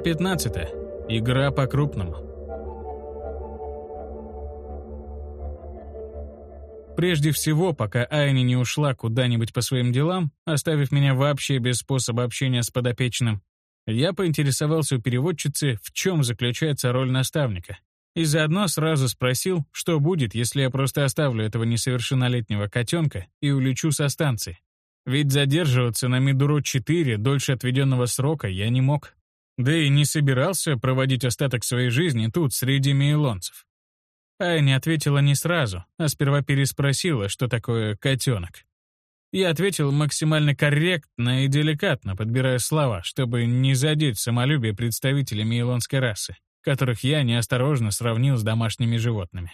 Глава 15. Игра по-крупному. Прежде всего, пока Айни не ушла куда-нибудь по своим делам, оставив меня вообще без способа общения с подопечным, я поинтересовался у переводчицы, в чем заключается роль наставника. И заодно сразу спросил, что будет, если я просто оставлю этого несовершеннолетнего котенка и улечу со станции. Ведь задерживаться на Мидуро-4 дольше отведенного срока я не мог. Да и не собирался проводить остаток своей жизни тут, среди мейлонцев. Айни ответила не сразу, а сперва переспросила, что такое «котенок». Я ответил максимально корректно и деликатно, подбирая слова, чтобы не задеть самолюбие представителей мейлонской расы, которых я неосторожно сравнил с домашними животными.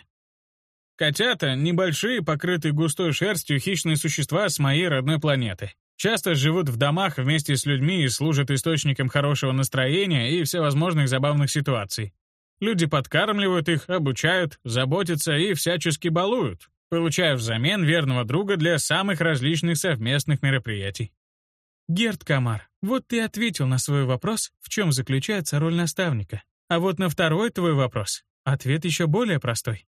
Котята — небольшие, покрытые густой шерстью хищные существа с моей родной планеты. Часто живут в домах вместе с людьми и служат источником хорошего настроения и всевозможных забавных ситуаций. Люди подкармливают их, обучают, заботятся и всячески балуют, получая взамен верного друга для самых различных совместных мероприятий. Герд Камар, вот ты ответил на свой вопрос, в чем заключается роль наставника. А вот на второй твой вопрос ответ еще более простой.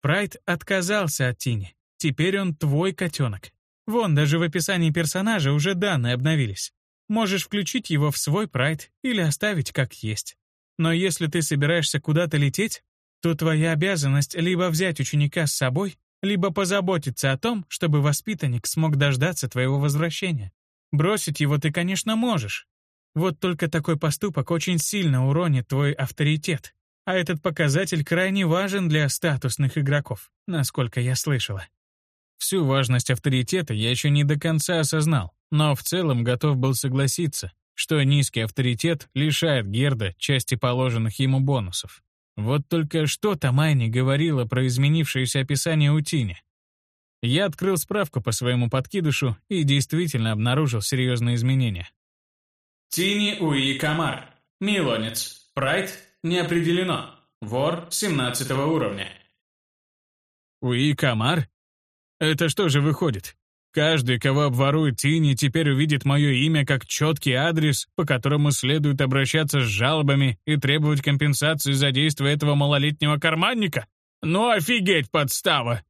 Прайд отказался от Тини. Теперь он твой котенок. Вон, даже в описании персонажа уже данные обновились. Можешь включить его в свой прайд или оставить как есть. Но если ты собираешься куда-то лететь, то твоя обязанность либо взять ученика с собой, либо позаботиться о том, чтобы воспитанник смог дождаться твоего возвращения. Бросить его ты, конечно, можешь. Вот только такой поступок очень сильно уронит твой авторитет, а этот показатель крайне важен для статусных игроков, насколько я слышала. Всю важность авторитета я еще не до конца осознал, но в целом готов был согласиться, что низкий авторитет лишает Герда части положенных ему бонусов. Вот только что Тамайни говорила про изменившееся описание Утини. Я открыл справку по своему подкидышу и действительно обнаружил серьезные изменения. Тини Уи Камар. Милонец. Прайд не определено. Вор 17 уровня. Уи Камар? Это что же выходит? Каждый, кого обворует Тини, теперь увидит мое имя как четкий адрес, по которому следует обращаться с жалобами и требовать компенсации за действия этого малолетнего карманника? Ну офигеть подстава!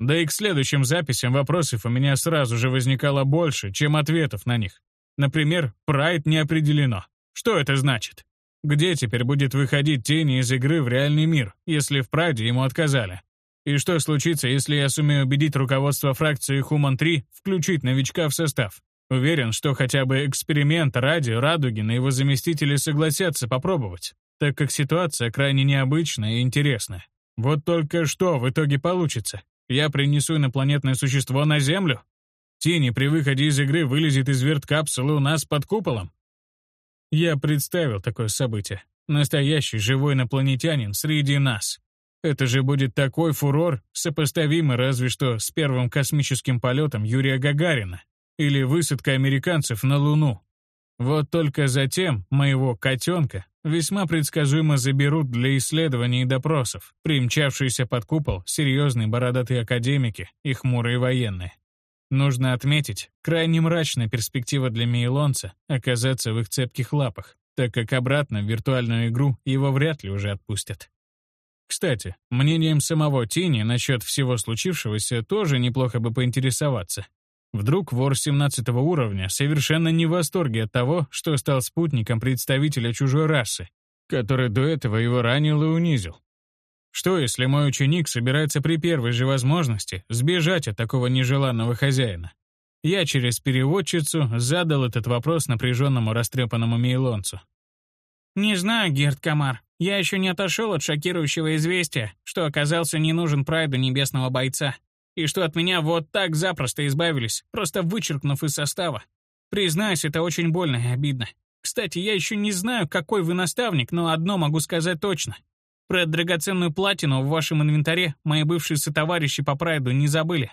Да и к следующим записям вопросов у меня сразу же возникало больше, чем ответов на них. Например, прайд не определено. Что это значит? Где теперь будет выходить тени из игры в реальный мир, если в Праде ему отказали? И что случится, если я сумею убедить руководство фракции Хуман-3 включить новичка в состав? Уверен, что хотя бы эксперимент ради Радуги на его заместители согласятся попробовать, так как ситуация крайне необычная и интересная. Вот только что в итоге получится? Я принесу инопланетное существо на Землю? Тини при выходе из игры вылезет из верткапсулы у нас под куполом? Я представил такое событие. Настоящий живой инопланетянин среди нас. Это же будет такой фурор, сопоставимый разве что с первым космическим полетом Юрия Гагарина или высадкой американцев на Луну. Вот только затем моего котенка весьма предсказуемо заберут для исследований и допросов, примчавшиеся под купол серьезные бородатые академики и хмурые военные. Нужно отметить, крайне мрачная перспектива для Мейлонца оказаться в их цепких лапах, так как обратно в виртуальную игру его вряд ли уже отпустят. Кстати, мнением самого Тини насчет всего случившегося тоже неплохо бы поинтересоваться. Вдруг вор 17 уровня совершенно не в восторге от того, что стал спутником представителя чужой расы, который до этого его ранил и унизил. Что, если мой ученик собирается при первой же возможности сбежать от такого нежеланного хозяина? Я через переводчицу задал этот вопрос напряженному растрепанному мейлонцу. «Не знаю, Герд Камар. Я еще не отошел от шокирующего известия, что оказался не нужен прайду небесного бойца, и что от меня вот так запросто избавились, просто вычеркнув из состава. Признаюсь, это очень больно и обидно. Кстати, я еще не знаю, какой вы наставник, но одно могу сказать точно. Про драгоценную платину в вашем инвентаре мои бывшие сотоварищи по прайду не забыли.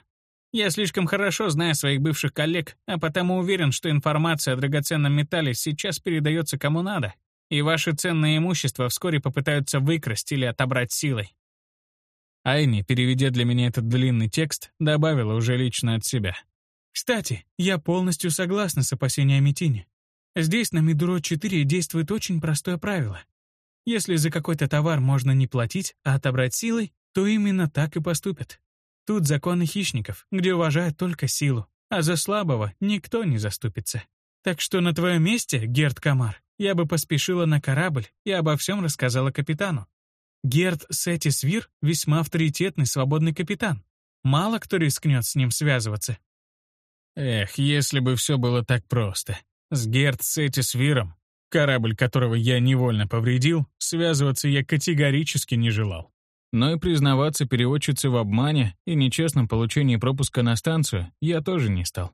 Я слишком хорошо знаю своих бывших коллег, а потому уверен, что информация о драгоценном металле сейчас передается кому надо, и ваше ценное имущество вскоре попытаются выкрасть или отобрать силой. Айни, переведя для меня этот длинный текст, добавила уже лично от себя. «Кстати, я полностью согласна с опасениями Тини. Здесь на Мидуро-4 действует очень простое правило. Если за какой-то товар можно не платить, а отобрать силой, то именно так и поступят. Тут законы хищников, где уважают только силу, а за слабого никто не заступится. Так что на твоем месте, Герд Камар, я бы поспешила на корабль и обо всем рассказала капитану. Герд Сетисвир — весьма авторитетный свободный капитан. Мало кто рискнет с ним связываться. Эх, если бы все было так просто. С Герд Сетисвиром, корабль которого я невольно повредил, связываться я категорически не желал. Но и признаваться переводчице в обмане и нечестном получении пропуска на станцию я тоже не стал.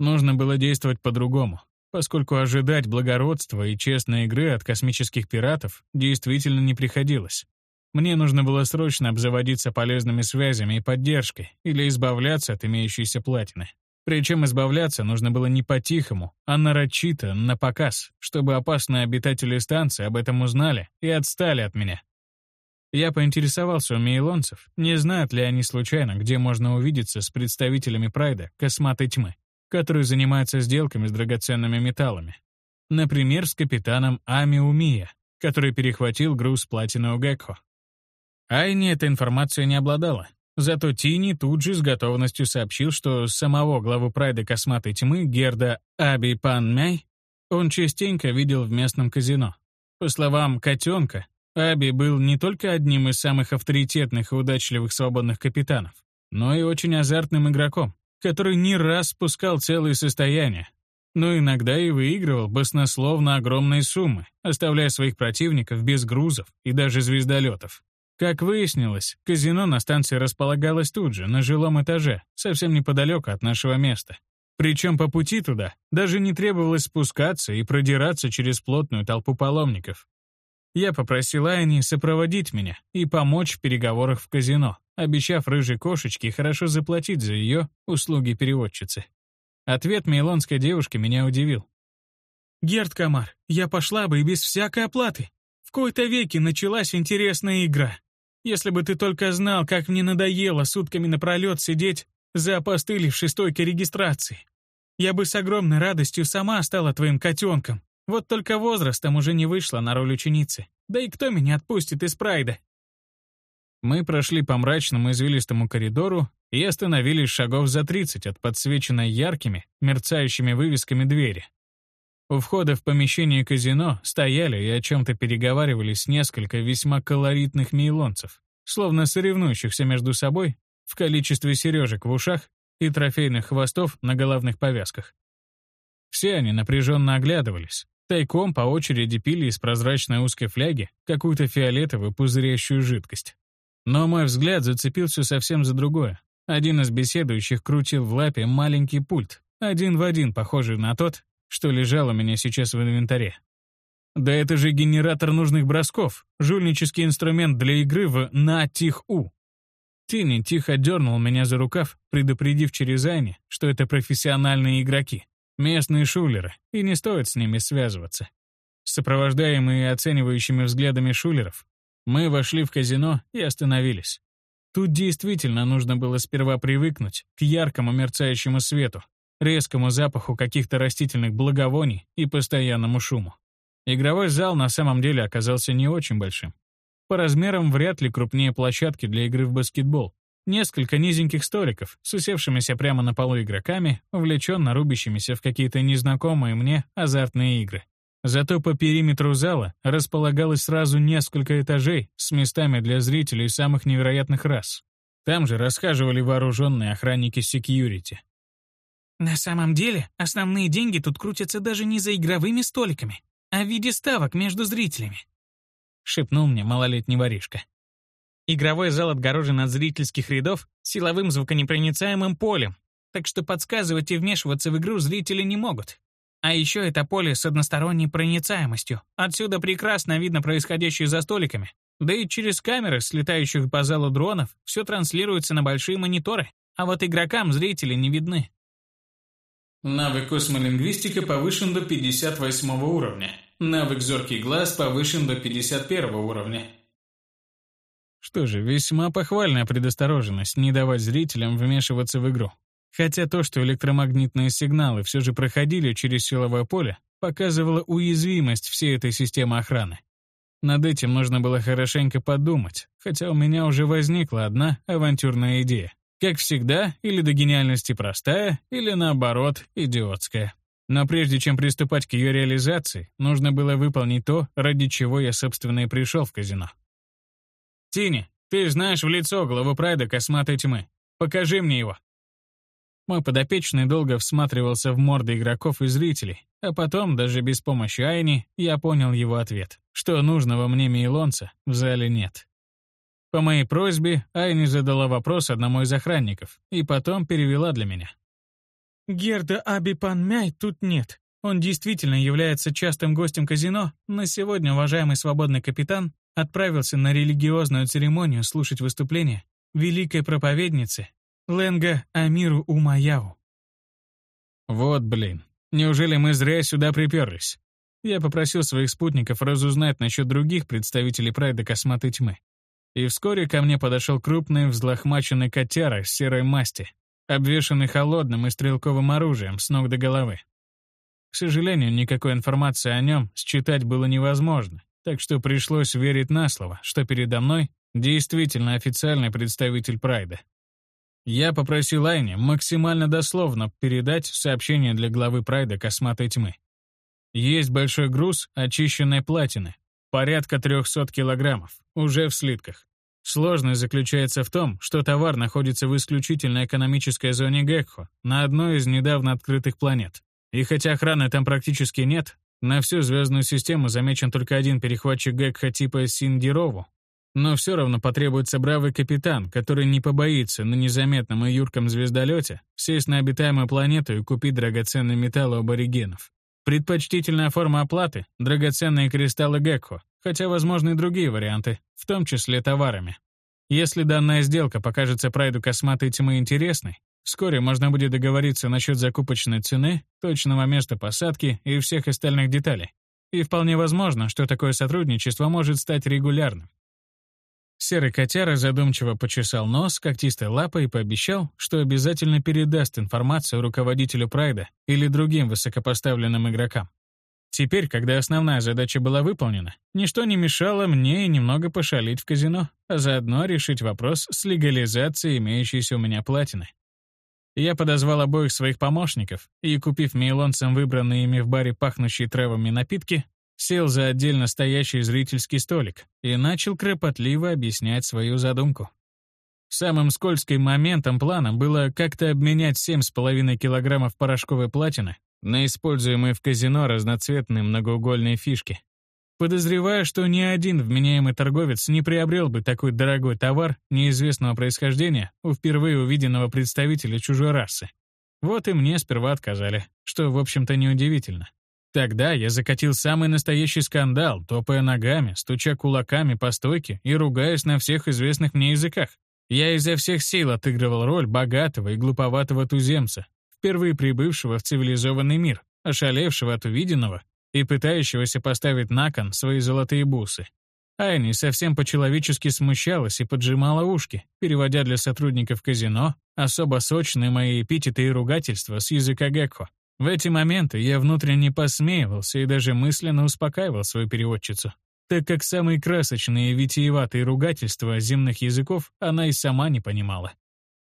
Нужно было действовать по-другому, поскольку ожидать благородства и честной игры от космических пиратов действительно не приходилось. Мне нужно было срочно обзаводиться полезными связями и поддержкой или избавляться от имеющейся платины. Причем избавляться нужно было не по-тихому, а нарочито, на показ, чтобы опасные обитатели станции об этом узнали и отстали от меня. Я поинтересовался у мейлонцев, не знают ли они случайно, где можно увидеться с представителями Прайда Косматой Тьмы, который занимается сделками с драгоценными металлами. Например, с капитаном Ами Умия, который перехватил груз платины у Гекхо. Айни эта информация не обладала, зато Тини тут же с готовностью сообщил, что самого главу Прайда Косматой Тьмы Герда Аби Пан Мяй он частенько видел в местном казино. По словам «котенка», Аби был не только одним из самых авторитетных и удачливых свободных капитанов, но и очень азартным игроком, который не раз спускал целые состояния, но иногда и выигрывал баснословно огромные суммы, оставляя своих противников без грузов и даже звездолетов. Как выяснилось, казино на станции располагалось тут же, на жилом этаже, совсем неподалеку от нашего места. Причем по пути туда даже не требовалось спускаться и продираться через плотную толпу паломников. Я попросил Айни сопроводить меня и помочь в переговорах в казино, обещав рыжей кошечке хорошо заплатить за ее услуги переводчицы. Ответ мейлонской девушки меня удивил. «Герд Камар, я пошла бы и без всякой оплаты. В кои-то веки началась интересная игра. Если бы ты только знал, как мне надоело сутками напролет сидеть за опостылевшей стойкой регистрации. Я бы с огромной радостью сама стала твоим котенком, вот только возрастом уже не вышла на роль ученицы. Да и кто меня отпустит из прайда? Мы прошли по мрачному извилистому коридору и остановились шагов за 30 от подсвеченной яркими, мерцающими вывесками двери. У входа в помещение казино стояли и о чем-то переговаривались несколько весьма колоритных мейлонцев, словно соревнующихся между собой в количестве сережек в ушах и трофейных хвостов на головных повязках. Все они напряженно оглядывались, Тайком по очереди пили из прозрачной узкой фляги какую-то фиолетовую пузырящую жидкость. Но мой взгляд зацепился совсем за другое. Один из беседующих крутил в лапе маленький пульт, один в один похожий на тот, что лежал у меня сейчас в инвентаре. Да это же генератор нужных бросков, жульнический инструмент для игры в «на-тих-у». Тини тихо дернул меня за рукав, предупредив через Айни, что это профессиональные игроки. Местные шулеры, и не стоит с ними связываться. Сопровождаемые оценивающими взглядами шулеров, мы вошли в казино и остановились. Тут действительно нужно было сперва привыкнуть к яркому мерцающему свету, резкому запаху каких-то растительных благовоний и постоянному шуму. Игровой зал на самом деле оказался не очень большим. По размерам вряд ли крупнее площадки для игры в баскетбол, Несколько низеньких столиков с усевшимися прямо на полу игроками, увлеченно рубящимися в какие-то незнакомые мне азартные игры. Зато по периметру зала располагалось сразу несколько этажей с местами для зрителей самых невероятных рас. Там же расхаживали вооруженные охранники секьюрити. «На самом деле, основные деньги тут крутятся даже не за игровыми столиками, а в виде ставок между зрителями», — шепнул мне малолетний воришка. Игровой зал отгорожен от зрительских рядов силовым звуконепроницаемым полем, так что подсказывать и вмешиваться в игру зрители не могут. А еще это поле с односторонней проницаемостью. Отсюда прекрасно видно происходящее за столиками. Да и через камеры, слетающих по залу дронов, все транслируется на большие мониторы, а вот игрокам зрители не видны. Навык космолингвистика повышен до 58 уровня. Навык зоркий глаз повышен до 51 уровня. Что же, весьма похвальная предосторожность не давать зрителям вмешиваться в игру. Хотя то, что электромагнитные сигналы все же проходили через силовое поле, показывала уязвимость всей этой системы охраны. Над этим нужно было хорошенько подумать, хотя у меня уже возникла одна авантюрная идея. Как всегда, или до гениальности простая, или наоборот, идиотская. Но прежде чем приступать к ее реализации, нужно было выполнить то, ради чего я, собственно, и пришел в казино. «Тини, ты знаешь в лицо главу Прайда Косматой Тьмы. Покажи мне его». Мой подопечный долго всматривался в морды игроков и зрителей, а потом, даже без помощи Айни, я понял его ответ, что нужного мне мейлонца в зале нет. По моей просьбе Айни задала вопрос одному из охранников и потом перевела для меня. «Герда Абипан Мяй тут нет. Он действительно является частым гостем казино, но сегодня уважаемый свободный капитан отправился на религиозную церемонию слушать выступление великой проповедницы Ленга Амиру Умаяу. Вот блин, неужели мы зря сюда приперлись? Я попросил своих спутников разузнать насчет других представителей прайда косматой тьмы. И вскоре ко мне подошел крупный взлохмаченный котяра с серой масти, обвешанный холодным и стрелковым оружием с ног до головы. К сожалению, никакой информации о нем считать было невозможно, так что пришлось верить на слово, что передо мной действительно официальный представитель Прайда. Я попросил Айни максимально дословно передать сообщение для главы Прайда Косматой Тьмы. Есть большой груз очищенной платины, порядка 300 килограммов, уже в слитках. Сложность заключается в том, что товар находится в исключительно экономической зоне Гекхо, на одной из недавно открытых планет. И хотя охраны там практически нет, на всю звездную систему замечен только один перехватчик Гекхо типа Синдирову, но все равно потребуется бравый капитан, который не побоится на незаметном и юрком звездолете сесть на обитаемую планету и купить драгоценный металл у аборигенов. Предпочтительная форма оплаты — драгоценные кристаллы Гекхо, хотя возможны и другие варианты, в том числе товарами. Если данная сделка покажется прайду косматой тьмы интересной, вскоре можно будет договориться насчет закупочной цены, точного места посадки и всех остальных деталей. И вполне возможно, что такое сотрудничество может стать регулярным. Серый котяра задумчиво почесал нос когтистой лапой и пообещал, что обязательно передаст информацию руководителю Прайда или другим высокопоставленным игрокам. Теперь, когда основная задача была выполнена, ничто не мешало мне немного пошалить в казино, а заодно решить вопрос с легализацией имеющейся у меня платины. Я подозвал обоих своих помощников и, купив мейлонцам выбранные ими в баре пахнущие травами напитки, сел за отдельно стоящий зрительский столик и начал кропотливо объяснять свою задумку. Самым скользким моментом плана было как-то обменять 7,5 килограммов порошковой платины на используемые в казино разноцветные многоугольные фишки. Подозревая, что ни один вменяемый торговец не приобрел бы такой дорогой товар неизвестного происхождения у впервые увиденного представителя чужой расы. Вот и мне сперва отказали, что, в общем-то, неудивительно. Тогда я закатил самый настоящий скандал, топая ногами, стуча кулаками по стойке и ругаясь на всех известных мне языках. Я изо всех сил отыгрывал роль богатого и глуповатого туземца, впервые прибывшего в цивилизованный мир, ошалевшего от увиденного и пытающегося поставить на кон свои золотые бусы. Айни совсем по-человечески смущалась и поджимала ушки, переводя для сотрудников казино особо сочные мои эпитеты и ругательства с языка Гекхо. В эти моменты я внутренне посмеивался и даже мысленно успокаивал свою переводчицу, так как самые красочные и витиеватые ругательства земных языков она и сама не понимала.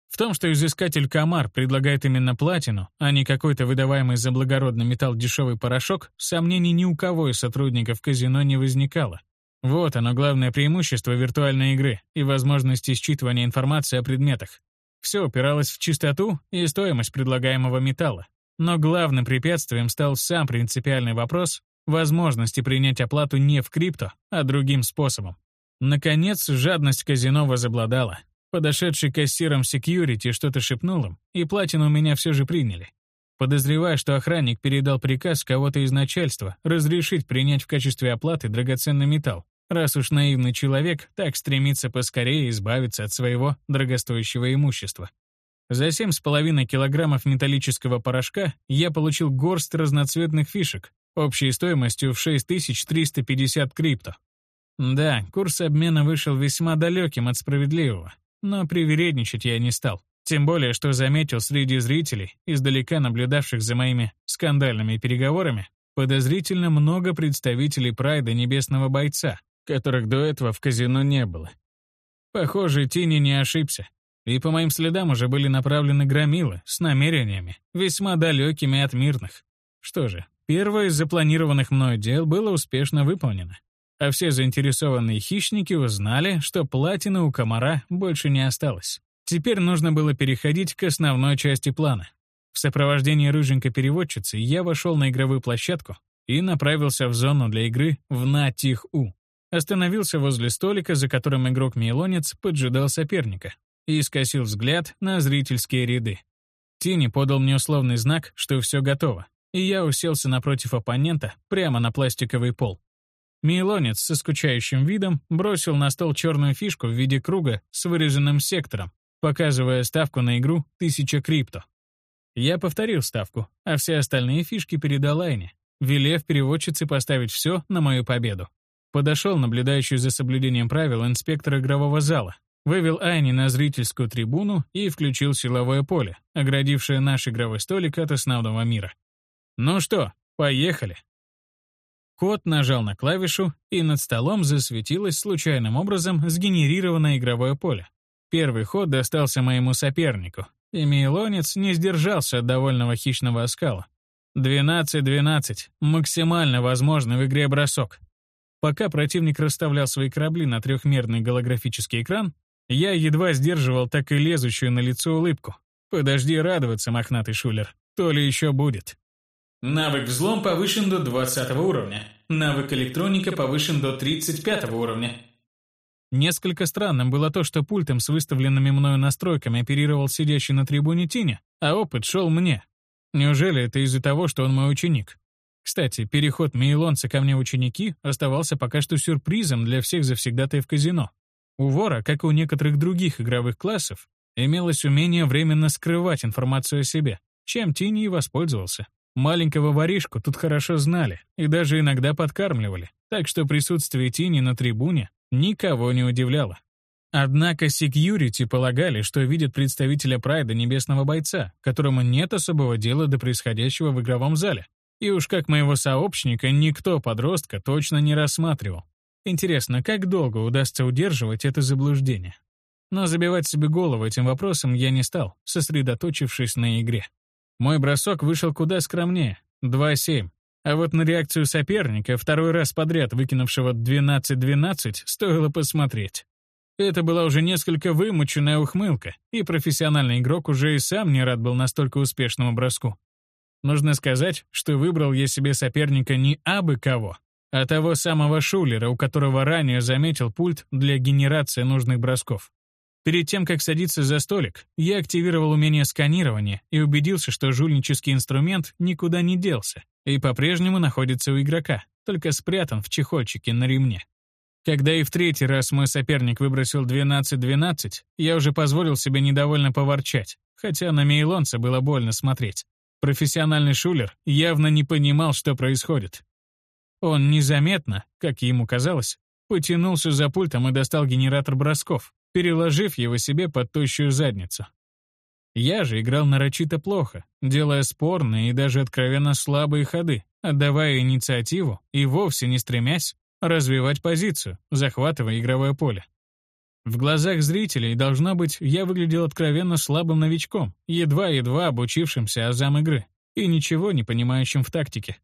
В том, что изыскатель Камар предлагает именно платину, а не какой-то выдаваемый за благородный металл дешевый порошок, сомнений ни у кого из сотрудников казино не возникало. Вот оно главное преимущество виртуальной игры и возможности считывания информации о предметах. Все упиралось в чистоту и стоимость предлагаемого металла. Но главным препятствием стал сам принципиальный вопрос возможности принять оплату не в крипто, а другим способом. Наконец, жадность казино возобладала. Подошедший кассиром секьюрити что-то шепнул им, и платину меня все же приняли. Подозревая, что охранник передал приказ кого-то из начальства разрешить принять в качестве оплаты драгоценный металл, раз уж наивный человек так стремится поскорее избавиться от своего дорогостоящего имущества. За 7,5 килограммов металлического порошка я получил горсть разноцветных фишек, общей стоимостью в 6350 крипто. Да, курс обмена вышел весьма далеким от справедливого, но привередничать я не стал. Тем более, что заметил среди зрителей, издалека наблюдавших за моими скандальными переговорами, подозрительно много представителей прайда Небесного Бойца, которых до этого в казино не было. Похоже, Тини не ошибся. И по моим следам уже были направлены громилы с намерениями, весьма далекими от мирных. Что же, первое из запланированных мной дел было успешно выполнено. А все заинтересованные хищники узнали, что платины у комара больше не осталось. Теперь нужно было переходить к основной части плана. В сопровождении рыженькой переводчицы я вошел на игровую площадку и направился в зону для игры в На-Тих-У. Остановился возле столика, за которым игрок-мейлонец поджидал соперника, и скосил взгляд на зрительские ряды. Тини подал мне условный знак, что все готово, и я уселся напротив оппонента прямо на пластиковый пол. Мейлонец со скучающим видом бросил на стол черную фишку в виде круга с вырезанным сектором, показывая ставку на игру «Тысяча крипто». Я повторил ставку, а все остальные фишки передал Айне, велев переводчице поставить все на мою победу. Подошел наблюдающий за соблюдением правил инспектор игрового зала, вывел Айни на зрительскую трибуну и включил силовое поле, оградившее наш игровой столик от основного мира. Ну что, поехали. Кот нажал на клавишу, и над столом засветилось случайным образом сгенерированное игровое поле. Первый ход достался моему сопернику, и Мейлонец не сдержался от довольного хищного оскала. 12-12. Максимально возможный в игре бросок. Пока противник расставлял свои корабли на трехмерный голографический экран, я едва сдерживал так и лезущую на лицо улыбку. «Подожди радоваться, мохнатый шулер. То ли еще будет». Навык взлом повышен до 20 уровня. Навык электроника повышен до 35 уровня. Несколько странным было то, что пультом с выставленными мною настройками оперировал сидящий на трибуне Тиня, а опыт шел мне. Неужели это из-за того, что он мой ученик? Кстати, переход Мейлонца ко мне ученики оставался пока что сюрпризом для всех завсегдатаев казино. У вора, как и у некоторых других игровых классов, имелось умение временно скрывать информацию о себе, чем Тини и воспользовался. Маленького воришку тут хорошо знали и даже иногда подкармливали, так что присутствие Тини на трибуне никого не удивляло. Однако секьюрити полагали, что видят представителя Прайда Небесного Бойца, которому нет особого дела до происходящего в игровом зале. И уж как моего сообщника никто подростка точно не рассматривал. Интересно, как долго удастся удерживать это заблуждение? Но забивать себе голову этим вопросом я не стал, сосредоточившись на игре. Мой бросок вышел куда скромнее — 2-7. А вот на реакцию соперника, второй раз подряд выкинувшего 12-12, стоило посмотреть. Это была уже несколько вымученная ухмылка, и профессиональный игрок уже и сам не рад был настолько успешному броску. Нужно сказать, что выбрал я себе соперника не абы кого, а того самого шулера, у которого ранее заметил пульт для генерации нужных бросков. Перед тем, как садиться за столик, я активировал умение сканирования и убедился, что жульнический инструмент никуда не делся и по-прежнему находится у игрока, только спрятан в чехольчике на ремне. Когда и в третий раз мой соперник выбросил 12-12, я уже позволил себе недовольно поворчать, хотя на Мейлонца было больно смотреть. Профессиональный шулер явно не понимал, что происходит. Он незаметно, как ему казалось, потянулся за пультом и достал генератор бросков, переложив его себе под тощую задницу. Я же играл нарочито плохо, делая спорные и даже откровенно слабые ходы, отдавая инициативу и вовсе не стремясь развивать позицию, захватывая игровое поле. В глазах зрителей, должно быть, я выглядел откровенно слабым новичком, едва-едва обучившимся азам игры и ничего не понимающим в тактике.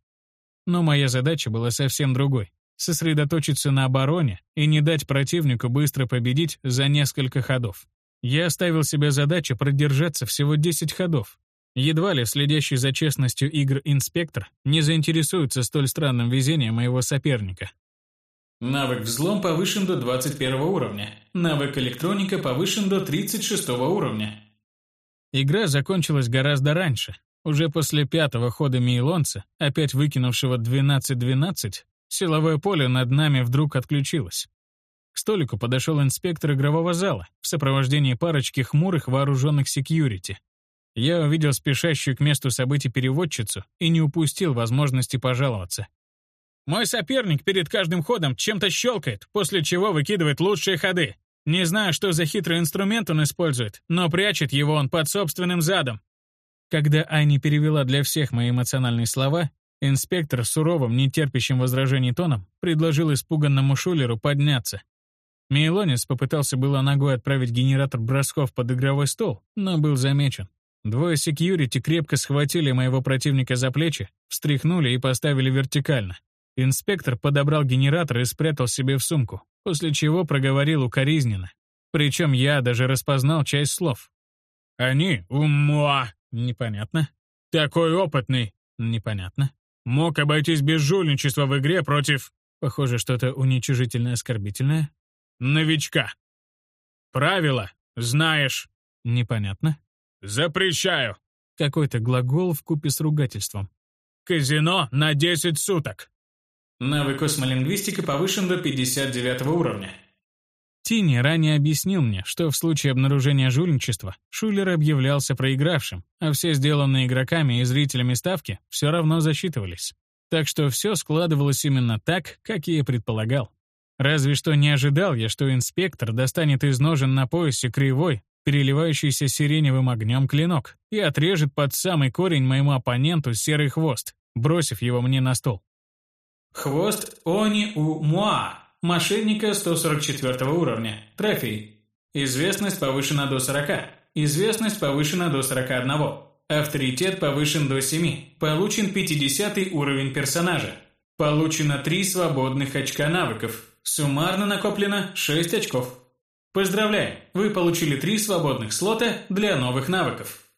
Но моя задача была совсем другой сосредоточиться на обороне и не дать противнику быстро победить за несколько ходов. Я оставил себе задачу продержаться всего 10 ходов. Едва ли следящий за честностью игр инспектор не заинтересуется столь странным везением моего соперника. Навык взлом повышен до 21 уровня. Навык электроника повышен до 36 уровня. Игра закончилась гораздо раньше. Уже после пятого хода Мейлонца, опять выкинувшего 12-12, Силовое поле над нами вдруг отключилось. К столику подошел инспектор игрового зала в сопровождении парочки хмурых вооруженных секьюрити. Я увидел спешащую к месту событий переводчицу и не упустил возможности пожаловаться. «Мой соперник перед каждым ходом чем-то щелкает, после чего выкидывает лучшие ходы. Не знаю, что за хитрый инструмент он использует, но прячет его он под собственным задом». Когда Ани перевела для всех мои эмоциональные слова, Инспектор суровым, нетерпящим возражений тоном предложил испуганному шулеру подняться. Мейлонец попытался было ногой отправить генератор бросков под игровой стол, но был замечен. Двое секьюрити крепко схватили моего противника за плечи, встряхнули и поставили вертикально. Инспектор подобрал генератор и спрятал себе в сумку, после чего проговорил укоризненно. Причем я даже распознал часть слов. «Они, умуа!» Непонятно. «Такой опытный!» Непонятно. «Мог обойтись без жульничества в игре против...» Похоже, что-то уничижительное оскорбительное. «Новичка!» «Правила, знаешь...» Непонятно. «Запрещаю!» Какой-то глагол в купе с ругательством. «Казино на 10 суток!» Навык космолингвистика повышен до 59 уровня. Тини ранее объяснил мне, что в случае обнаружения жульничества Шулер объявлялся проигравшим, а все сделанные игроками и зрителями ставки все равно засчитывались. Так что все складывалось именно так, как я и предполагал. Разве что не ожидал я, что инспектор достанет из ножен на поясе кривой, переливающийся сиреневым огнем клинок и отрежет под самый корень моему оппоненту серый хвост, бросив его мне на стол. Хвост Они у Муа. Мошенника 144 уровня. Трофей. Известность повышена до 40. Известность повышена до 41. Авторитет повышен до 7. Получен 50 уровень персонажа. Получено 3 свободных очка навыков. Суммарно накоплено 6 очков. Поздравляем! Вы получили 3 свободных слота для новых навыков.